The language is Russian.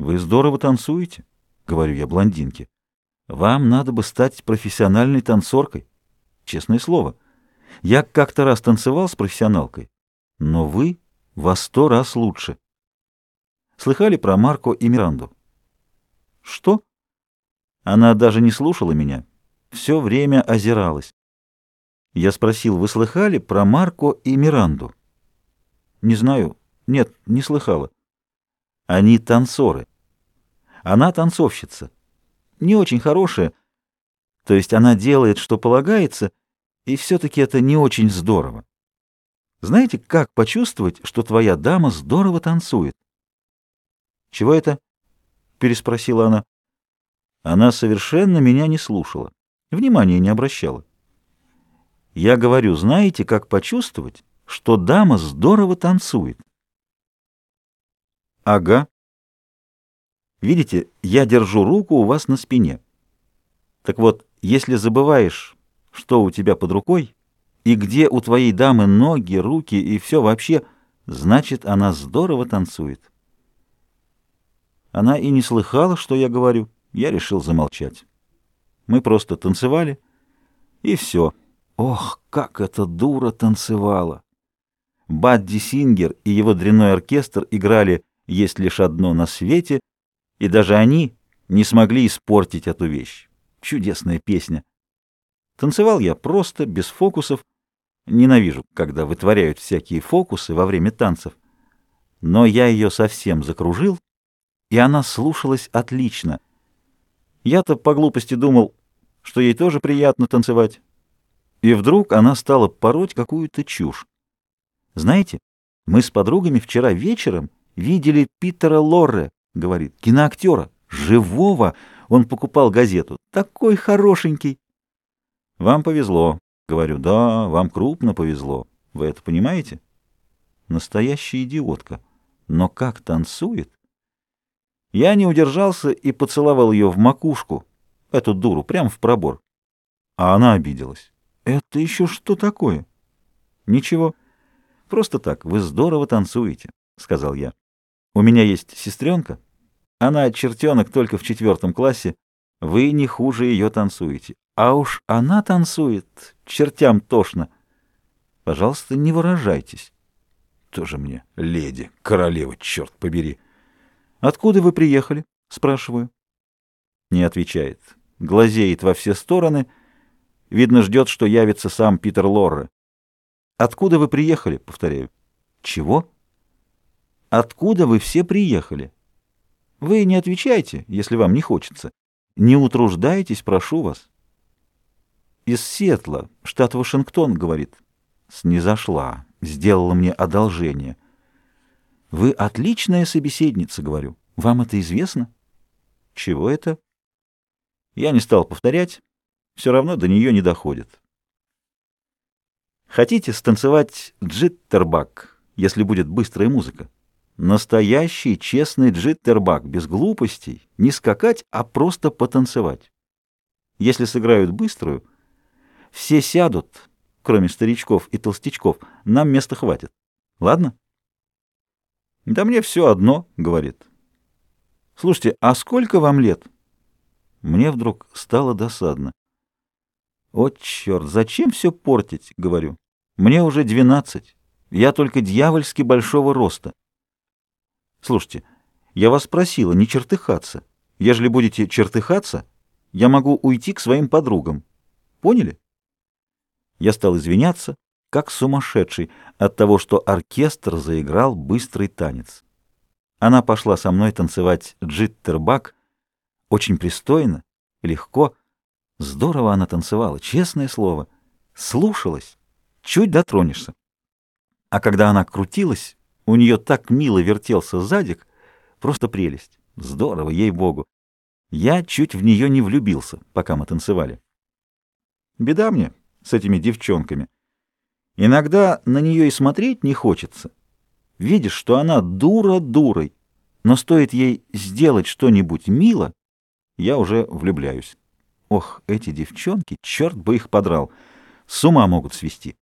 Вы здорово танцуете, говорю я блондинке. Вам надо бы стать профессиональной танцоркой. Честное слово. Я как-то раз танцевал с профессионалкой, но вы во сто раз лучше. Слыхали про Марко и Миранду? Что? Она даже не слушала меня, все время озиралась. Я спросил, вы слыхали про Марко и Миранду? Не знаю. Нет, не слыхала. Они танцоры. Она танцовщица. Не очень хорошая. То есть она делает, что полагается, и все-таки это не очень здорово. Знаете, как почувствовать, что твоя дама здорово танцует? «Чего это?» — переспросила она. Она совершенно меня не слушала, внимания не обращала. Я говорю, знаете, как почувствовать, что дама здорово танцует? Ага. Видите, я держу руку у вас на спине. Так вот, если забываешь, что у тебя под рукой, и где у твоей дамы ноги, руки и все вообще, значит, она здорово танцует. Она и не слыхала, что я говорю. Я решил замолчать. Мы просто танцевали, и все. Ох, как эта дура танцевала! Бадди Сингер и его дрянной оркестр играли «Есть лишь одно на свете», и даже они не смогли испортить эту вещь. Чудесная песня. Танцевал я просто, без фокусов. Ненавижу, когда вытворяют всякие фокусы во время танцев. Но я ее совсем закружил, и она слушалась отлично. Я-то по глупости думал, что ей тоже приятно танцевать. И вдруг она стала пороть какую-то чушь. Знаете, мы с подругами вчера вечером видели Питера Лорре, говорит, киноактера, живого. Он покупал газету. Такой хорошенький. Вам повезло. Говорю, да, вам крупно повезло. Вы это понимаете? Настоящая идиотка. Но как танцует? Я не удержался и поцеловал ее в макушку, эту дуру, прямо в пробор. А она обиделась. «Это еще что такое?» «Ничего. Просто так. Вы здорово танцуете», — сказал я. «У меня есть сестренка. Она чертенок только в четвертом классе. Вы не хуже ее танцуете. А уж она танцует. Чертям тошно. Пожалуйста, не выражайтесь». «Тоже мне леди, королева, черт побери». «Откуда вы приехали?» — спрашиваю. Не отвечает. Глазеет во все стороны. Видно, ждет, что явится сам Питер Лорре. «Откуда вы приехали?» — повторяю. «Чего?» «Откуда вы все приехали?» «Вы не отвечайте, если вам не хочется. Не утруждайтесь, прошу вас». «Из Сиэтла, штат Вашингтон», — говорит. «Снизошла, сделала мне одолжение». «Вы отличная собеседница», — говорю. «Вам это известно?» «Чего это?» Я не стал повторять. Все равно до нее не доходит. Хотите станцевать джиттербак, если будет быстрая музыка? Настоящий честный джиттербак, без глупостей, не скакать, а просто потанцевать. Если сыграют быструю, все сядут, кроме старичков и толстячков, нам места хватит. Ладно? «Да мне все одно», — говорит. «Слушайте, а сколько вам лет?» Мне вдруг стало досадно. «О, черт, зачем все портить?» — говорю. «Мне уже двенадцать. Я только дьявольски большого роста». «Слушайте, я вас просила не чертыхаться. Ежели будете чертыхаться, я могу уйти к своим подругам. Поняли?» Я стал извиняться, как сумасшедший от того, что оркестр заиграл быстрый танец. Она пошла со мной танцевать джиттербак, очень пристойно, легко. Здорово она танцевала, честное слово. Слушалась, чуть дотронешься. А когда она крутилась, у нее так мило вертелся задик, просто прелесть. Здорово, ей-богу. Я чуть в нее не влюбился, пока мы танцевали. Беда мне с этими девчонками. Иногда на нее и смотреть не хочется. Видишь, что она дура дурой, но стоит ей сделать что-нибудь мило, я уже влюбляюсь. Ох, эти девчонки, черт бы их подрал, с ума могут свести.